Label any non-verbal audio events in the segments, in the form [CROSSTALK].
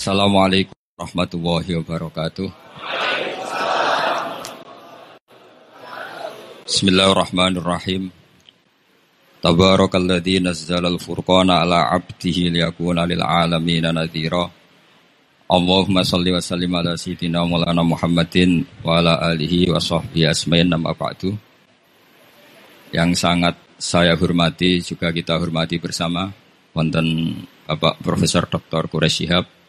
Assalamualaikum warahmatullahi wabarakatuh. Bismillahirrahmanirrahim. Tabarakalladzi nazzala al-furqana ala 'abdihi liyakuna lil 'alamin nadhira. Allahumma salli wa sallim ala sayyidina Maulana Muhammadin wa ala alihi wa sahbihi asmain nama ba'du. Yang sangat saya hormati juga kita hormati bersama wonten Bapak Profesor Dr. Quraish Shihab,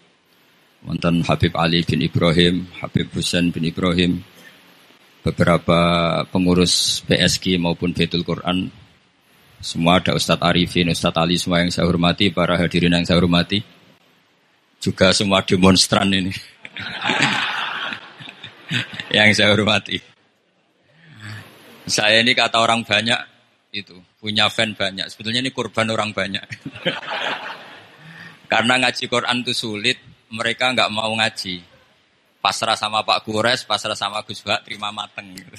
wonten Habib Ali bin Ibrahim, Habib Husain bin Ibrahim, beberapa pengurus PSG maupun Betul Quran, semua ada Ustadz Arifin, Ustadz Ali, semua yang saya hormati, para hadirin yang saya hormati, juga semua demonstran ini, [LAUGHS] yang saya hormati. Saya ini kata orang banyak itu punya fan banyak. Sebetulnya ini korban orang banyak. [LAUGHS] Karena ngaji Quran itu sulit, mereka nggak mau ngaji pasrah sama Pak Gures, pasrah sama Gus Bak, terima mateng. Gitu.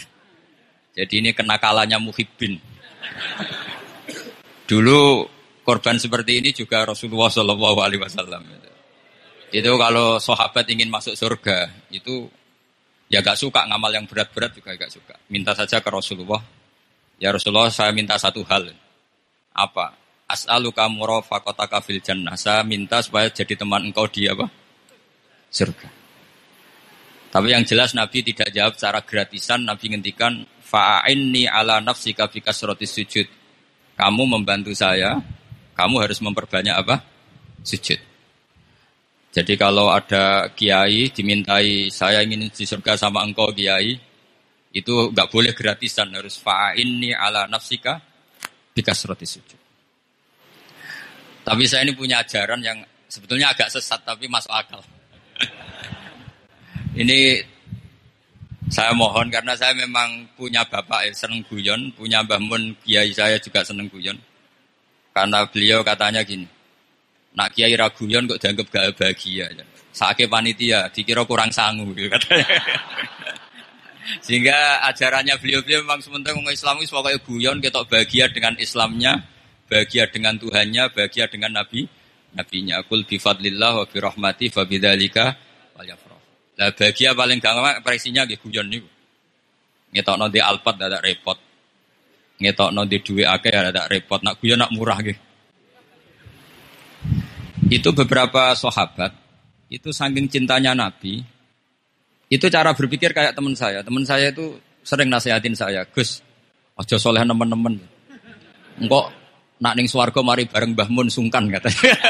Jadi ini kenakalannya muhibbin. Dulu korban seperti ini juga Rasulullah Shallallahu Alaihi Wasallam. Itu kalau sahabat ingin masuk surga, itu ya gak suka ngamal yang berat-berat juga gak suka. Minta saja ke Rasulullah, ya Rasulullah saya minta satu hal. Apa? As'aluka murafaqataka fil jannah. Saya minta supaya jadi teman engkau di apa? Surga. Tapi yang jelas Nabi tidak jawab secara gratisan. Nabi ngendikan fa'inni ala nafsi fi sujud. Kamu membantu saya, kamu harus memperbanyak apa? Sujud. Jadi kalau ada kiai dimintai saya ingin di surga sama engkau kiai, itu nggak boleh gratisan, harus fa'inni ala nafsika kasratis sujud. Tapi saya ini punya ajaran yang sebetulnya agak sesat tapi masuk akal. [LAUGHS] Ini saya mohon karena saya memang punya bapak yang seneng guyon, punya Mbah Mun kiai saya juga seneng guyon. Karena beliau katanya gini, nak kiai raguyon kok dianggap gak bahagia. Sakit panitia, dikira kurang sanggup gitu katanya. [LAUGHS] Sehingga ajarannya beliau-beliau memang sementara orang Islam itu pokoknya guyon, ketok bahagia dengan Islamnya, bahagia dengan Tuhannya, bahagia dengan Nabi, Nabinya. Kul bifadlillah wa birahmati fa bidzalika lah bahagia paling gampang presinya nggih guyon niku. Ngetokno di Alphard ada repot. Ngetokno di duwe akeh ada repot. Nak guyon nak murah nggih. Itu beberapa sahabat itu saking cintanya Nabi itu cara berpikir kayak teman saya. Teman saya itu sering nasihatin saya, Gus, ojo soleh teman-teman. Engkau nak ning swarga mari bareng Mbah Mun sungkan katanya. [LAUGHS]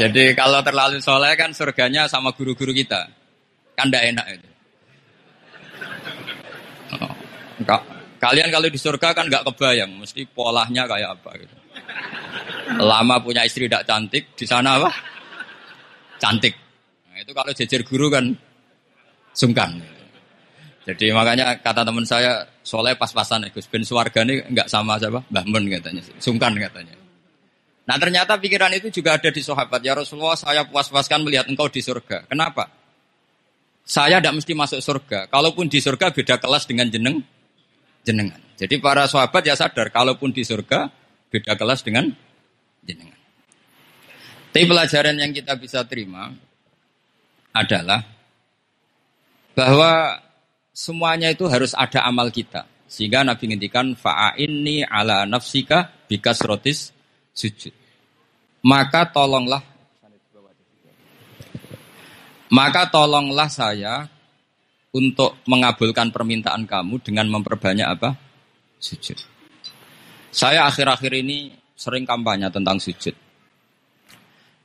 Jadi kalau terlalu soleh kan surganya sama guru-guru kita. Kan tidak enak itu. Oh, Kalian kalau di surga kan nggak kebayang, mesti polanya kayak apa gitu. Lama punya istri tidak cantik, di sana apa? Cantik. Nah, itu kalau jejer guru kan sungkan. Jadi makanya kata teman saya, soleh pas-pasan, Gus Ben Suwarga ini nggak sama siapa? Mbah Mun katanya, sungkan katanya. Nah ternyata pikiran itu juga ada di sahabat. Ya Rasulullah saya puas-puaskan melihat engkau di surga. Kenapa? Saya tidak mesti masuk surga. Kalaupun di surga beda kelas dengan jeneng jenengan. Jadi para sahabat ya sadar, kalaupun di surga beda kelas dengan jenengan. Tapi pelajaran yang kita bisa terima adalah bahwa semuanya itu harus ada amal kita. Sehingga Nabi ngendikan fa'inni ala nafsika bikas rotis sujud maka tolonglah maka tolonglah saya untuk mengabulkan permintaan kamu dengan memperbanyak apa? Sujud. Saya akhir-akhir ini sering kampanye tentang sujud.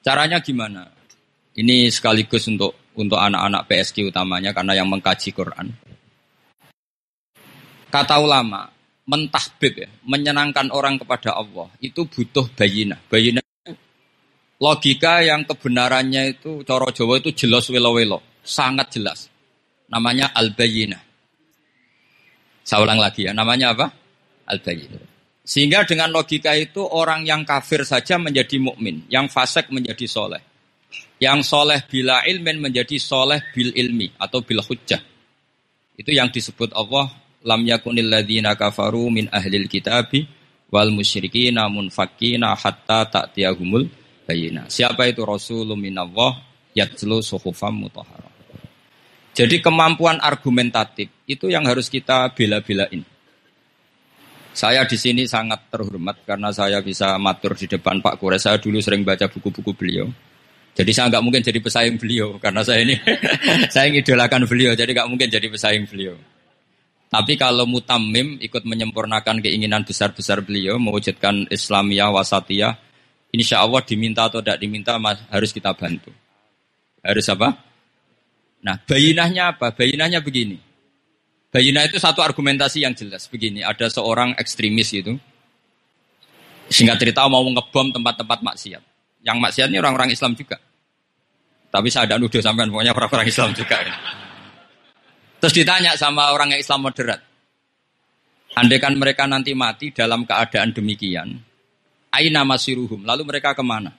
Caranya gimana? Ini sekaligus untuk untuk anak-anak PSG utamanya karena yang mengkaji Quran. Kata ulama, mentahbib ya, menyenangkan orang kepada Allah itu butuh bayinah. Bayinah logika yang kebenarannya itu coro Jawa itu jelas welo-welo, sangat jelas. Namanya al-bayyinah. Saya ulang lagi ya, namanya apa? Al-bayyinah. Sehingga dengan logika itu orang yang kafir saja menjadi mukmin, yang fasik menjadi soleh. Yang soleh bila ilmin menjadi soleh bil ilmi atau bil hujjah. Itu yang disebut Allah lam yakunil ladzina kafaru min ahlil kitabi wal musyrikina munfakina hatta ta'tiyahumul bayina. Siapa itu Rasulullah minallah yatlu suhufam mutahharah. Jadi kemampuan argumentatif itu yang harus kita bela-belain. Saya di sini sangat terhormat karena saya bisa matur di depan Pak Kures. Saya dulu sering baca buku-buku beliau. Jadi saya nggak mungkin jadi pesaing beliau karena saya ini [LAUGHS] saya ngidolakan beliau. Jadi nggak mungkin jadi pesaing beliau. Tapi kalau mutamim ikut menyempurnakan keinginan besar-besar beliau mewujudkan Islamiyah wasatiyah, insya Allah diminta atau tidak diminta harus kita bantu. Harus apa? Nah, bayinahnya apa? Bayinahnya begini. Bayinah itu satu argumentasi yang jelas. Begini, ada seorang ekstremis itu. Singkat cerita mau ngebom tempat-tempat maksiat. Yang maksiat ini orang-orang Islam juga. Tapi saya tidak nuduh sampai pokoknya orang-orang Islam juga. Terus ditanya sama orang yang Islam moderat. Andaikan mereka nanti mati dalam keadaan demikian, aina masiruhum, lalu mereka ke mana?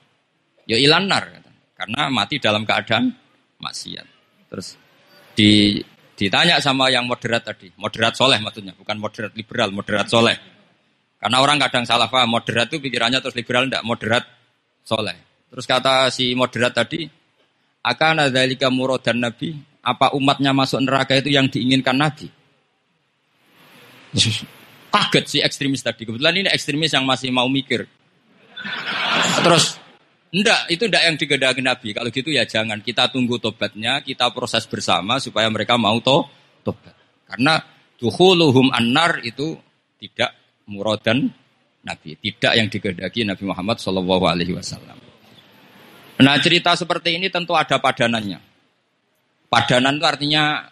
Ya ilanar, karena mati dalam keadaan maksiat. Terus di Ditanya sama yang moderat tadi, moderat soleh maksudnya, bukan moderat liberal, moderat soleh. Karena orang kadang salah paham, moderat itu pikirannya terus liberal, tidak moderat soleh. Terus kata si moderat tadi, akan ada lika dan nabi, apa umatnya masuk neraka itu yang diinginkan nabi? Kaget si ekstremis tadi. Kebetulan ini ekstremis yang masih mau mikir. Terus Enggak, itu enggak yang digedaki Nabi. Kalau gitu ya jangan. Kita tunggu tobatnya, kita proses bersama supaya mereka mau to tobat. Karena duhuluhum annar itu tidak muradan Nabi. Tidak yang digedaki Nabi Muhammad Shallallahu Alaihi Wasallam. Nah cerita seperti ini tentu ada padanannya. Padanan itu artinya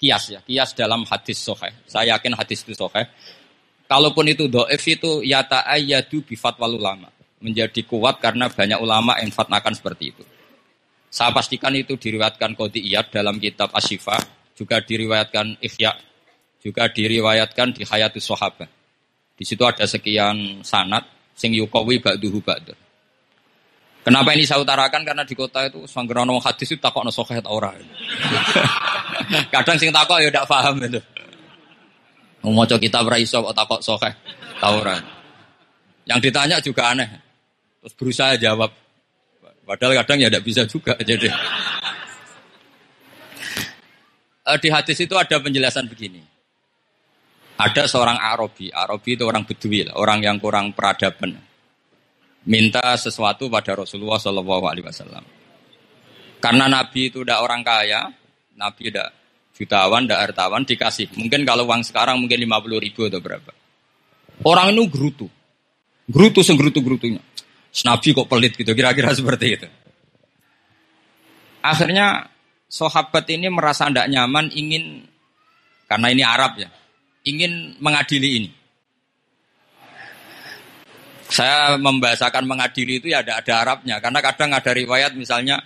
kias ya, kias dalam hadis soheh. Saya yakin hadis itu soheh. Kalaupun itu doif itu yata ayadu bifat walulama menjadi kuat karena banyak ulama yang fatnakan seperti itu. Saya pastikan itu diriwayatkan Qodiyat dalam kitab Asyifa, juga diriwayatkan Ikhya, juga diriwayatkan di Hayatus Sahabat. Di situ ada sekian sanat sing yukawi ba'duhu ba'dur. Kenapa ini saya utarakan? Karena di kota itu sanggerono hadis itu takok sahih ta ora. [LAUGHS] Kadang sing takok ya tidak paham itu. Mau kitab ra iso kok takok sahih ta Yang ditanya juga aneh. Terus berusaha jawab. Padahal kadang ya tidak bisa juga. Jadi eh, di hadis itu ada penjelasan begini. Ada seorang Arabi, Arabi itu orang Bedui, orang yang kurang peradaban. Minta sesuatu pada Rasulullah Shallallahu Alaihi Wasallam. Karena Nabi itu udah orang kaya, Nabi udah jutawan, udah hartawan, dikasih. Mungkin kalau uang sekarang mungkin 50 ribu atau berapa. Orang itu gerutu. Gerutu senggerutu-gerutunya. Nabi kok pelit gitu, kira-kira [LAUGHS] seperti itu. Akhirnya sahabat ini merasa tidak nyaman ingin karena ini Arab ya, ingin mengadili ini. Saya membahasakan mengadili itu ya ada ada Arabnya. Karena kadang ada riwayat misalnya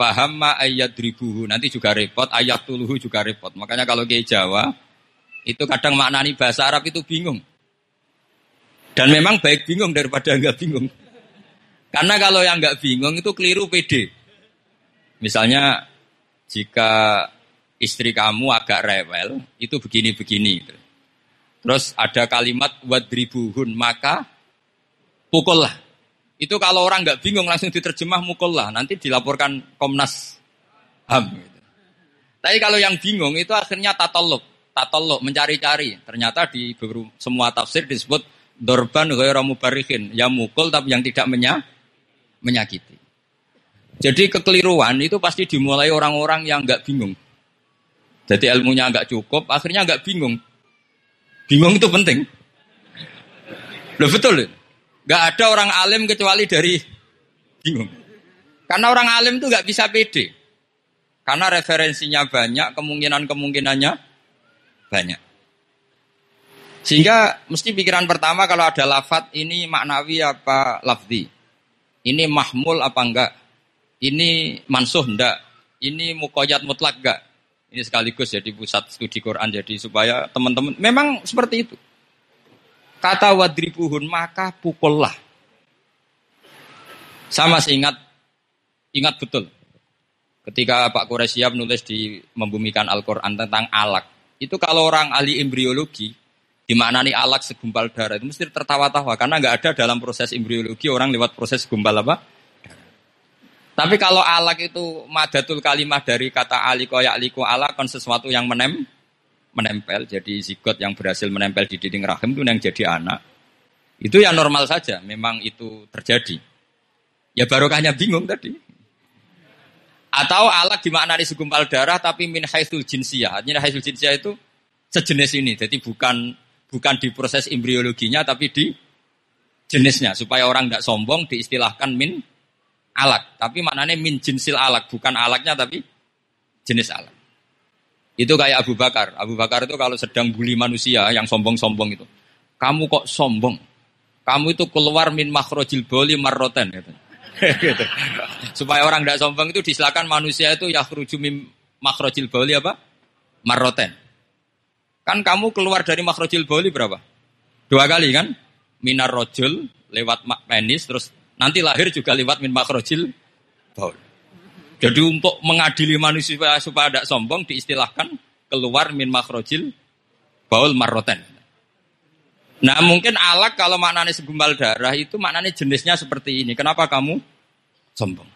paham ma ayat ribuhu nanti juga repot ayat tuluhu juga repot. Makanya kalau ke Jawa itu kadang maknani bahasa Arab itu bingung. Dan memang baik bingung daripada [LAUGHS] enggak bingung. Karena kalau yang nggak bingung itu keliru PD. Misalnya jika istri kamu agak rewel, itu begini-begini. Terus ada kalimat wadribuhun, maka pukullah. Itu kalau orang nggak bingung langsung diterjemah mukullah. Nanti dilaporkan Komnas HAM. Gitu. Tapi kalau yang bingung itu akhirnya tatolok. Tatolok, mencari-cari. Ternyata di semua tafsir disebut dorban ghairamu barikin. Yang mukul tapi yang tidak menyah menyakiti. Jadi kekeliruan itu pasti dimulai orang-orang yang nggak bingung. Jadi ilmunya nggak cukup, akhirnya nggak bingung. Bingung itu penting. Loh betul. Nggak ada orang alim kecuali dari bingung. Karena orang alim itu nggak bisa pede. Karena referensinya banyak, kemungkinan-kemungkinannya banyak. Sehingga mesti pikiran pertama kalau ada lafat ini maknawi apa lafzi. Ini mahmul apa enggak? Ini mansuh enggak? Ini mukoyat mutlak enggak? Ini sekaligus jadi pusat studi Quran jadi supaya teman-teman memang seperti itu. Kata wadribuhun maka pukullah. Sama masih ingat betul. Ketika Pak Quraisyab nulis di membumikan Al-Quran tentang alak. Itu kalau orang ahli embriologi, di mana nih alak segumpal darah itu mesti tertawa-tawa karena nggak ada dalam proses embriologi orang lewat proses segumpal apa? Tapi kalau alak itu madatul kalimah dari kata aliko ya'liku alak kan sesuatu yang menem, menempel. Jadi zigot yang berhasil menempel di dinding rahim itu yang jadi anak. Itu ya normal saja, memang itu terjadi. Ya barokahnya bingung tadi. Atau alak dimaknai segumpal darah tapi min haitsul jinsiyah. Artinya haitsul jinsiyah itu sejenis ini. Jadi bukan bukan di proses embriologinya tapi di jenisnya supaya orang tidak sombong diistilahkan min alak. Tapi maknanya min jinsil alak, bukan alaknya tapi jenis alak. Itu kayak Abu Bakar. Abu Bakar itu kalau sedang bully manusia yang sombong-sombong itu. Kamu kok sombong? Kamu itu keluar min makhrojil boli marroten. Gitu. [LAUGHS] gitu. Supaya orang tidak sombong itu disilakan manusia itu ya min makhrojil boli apa? Marroten. Kan kamu keluar dari makhrojil boli berapa? Dua kali kan? Minar rojul lewat penis terus nanti lahir juga lewat min makhrojil baul. Jadi untuk mengadili manusia supaya tidak sombong diistilahkan keluar min makhrojil baul marroten. Nah mungkin alak kalau maknanya segumpal darah itu maknanya jenisnya seperti ini. Kenapa kamu sombong?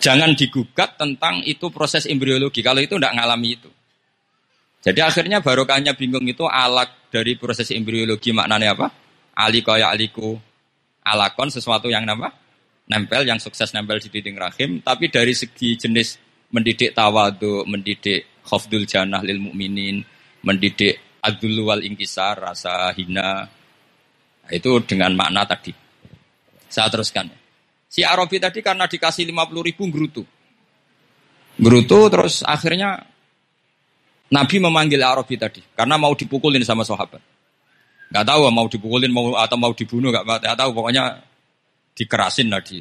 Jangan digugat tentang itu proses embriologi. Kalau itu tidak ngalami itu. Jadi akhirnya barokahnya bingung itu alak dari proses embriologi maknanya apa? Ali kaya aliku alakon sesuatu yang nama nempel yang sukses nempel di dinding rahim. Tapi dari segi jenis mendidik tawadu mendidik khafdul janah lil mukminin mendidik adul wal ingkisar rasa hina itu dengan makna tadi. Saya teruskan. Si Arabi tadi karena dikasih 50 ribu gerutu gerutu terus akhirnya Nabi memanggil Arabi tadi. Karena mau dipukulin sama sahabat. Gak tahu mau dipukulin mau atau mau dibunuh gak, gak tahu. Pokoknya dikerasin lagi.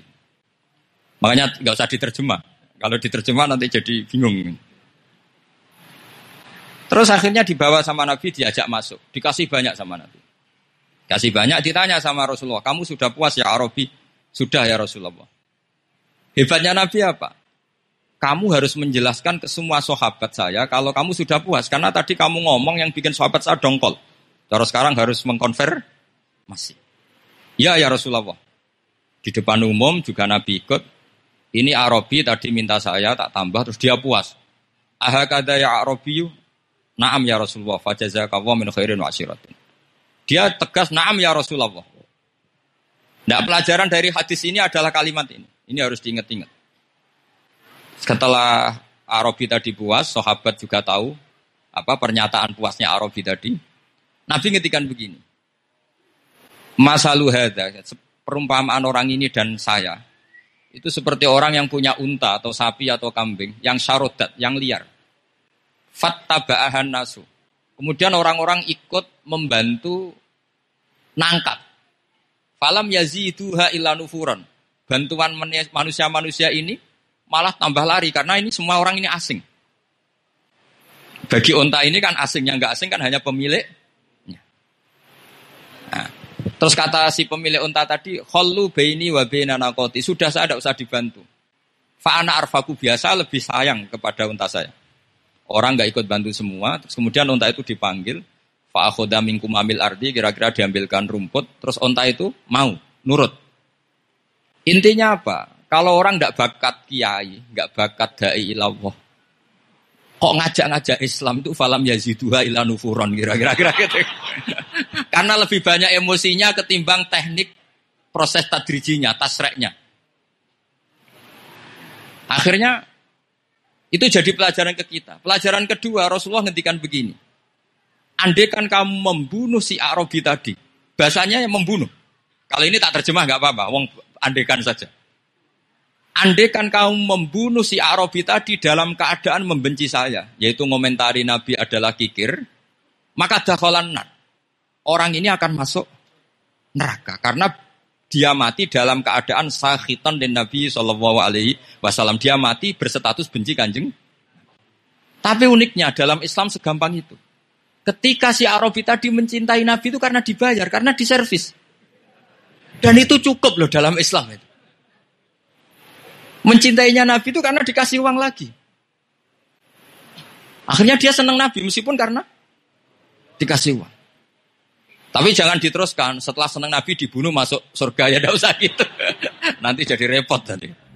Makanya nggak usah diterjemah. Kalau diterjemah nanti jadi bingung. Terus akhirnya dibawa sama Nabi diajak masuk, dikasih banyak sama Nabi. Kasih banyak ditanya sama Rasulullah, kamu sudah puas ya Arabi? Sudah ya Rasulullah. Hebatnya Nabi apa? Kamu harus menjelaskan ke semua sahabat saya kalau kamu sudah puas. Karena tadi kamu ngomong yang bikin sahabat saya dongkol. Terus sekarang harus mengkonver masih. Ya ya Rasulullah. Di depan umum juga Nabi ikut. Ini Arabi tadi minta saya tak tambah terus dia puas. Ahakada ya Arabiyu. Naam ya Rasulullah. Fajazakallah min khairin wa asyiratin. Dia tegas naam ya Rasulullah. Nah pelajaran dari hadis ini adalah kalimat ini. Ini harus diingat-ingat. Setelah Arabi tadi puas, sahabat juga tahu apa pernyataan puasnya Arabi tadi. Nabi ngetikan begini. Masalu hadza, perumpamaan orang ini dan saya itu seperti orang yang punya unta atau sapi atau kambing yang syarodat, yang liar. Fattaba'ahan nasu. Kemudian orang-orang ikut membantu nangkat. Falam yaziduha illa nufuran. Bantuan manusia-manusia ini malah tambah lari karena ini semua orang ini asing. Bagi unta ini kan asing, yang nggak asing kan hanya pemilik terus kata si pemilik unta tadi, kholu baini wa baina nakoti. Sudah saya tidak usah dibantu. Fa'ana arfaku biasa lebih sayang kepada unta saya. Orang nggak ikut bantu semua, terus kemudian unta itu dipanggil, fa'akhoda minkum amil ardi, kira-kira diambilkan rumput, terus unta itu mau, nurut. Intinya apa? Kalau orang nggak bakat kiai, nggak bakat dai ilallah, kok ngajak-ngajak Islam itu falam yaziduha ila nufuron kira-kira gitu. [LAUGHS] Karena lebih banyak emosinya ketimbang teknik proses tadrijinya, tasreknya. Akhirnya itu jadi pelajaran ke kita. Pelajaran kedua Rasulullah ngendikan begini. Andai kan kamu membunuh si Arabi tadi, bahasanya yang membunuh. Kalau ini tak terjemah nggak apa-apa, wong andekan saja. Andaikan kamu membunuh si Arabi tadi dalam keadaan membenci saya, yaitu ngomentari Nabi adalah kikir, maka dakhalan Orang ini akan masuk neraka karena dia mati dalam keadaan sahitan dan Nabi Shallallahu Alaihi Wasallam. Dia mati berstatus benci kanjeng. Tapi uniknya dalam Islam segampang itu. Ketika si Arabi tadi mencintai Nabi itu karena dibayar, karena diservis. Dan itu cukup loh dalam Islam itu. Mencintainya Nabi itu karena dikasih uang lagi. Akhirnya dia senang Nabi meskipun karena dikasih uang. Tapi jangan diteruskan setelah senang Nabi dibunuh masuk surga ya tidak usah gitu. [LAUGHS] Nanti jadi repot tadi.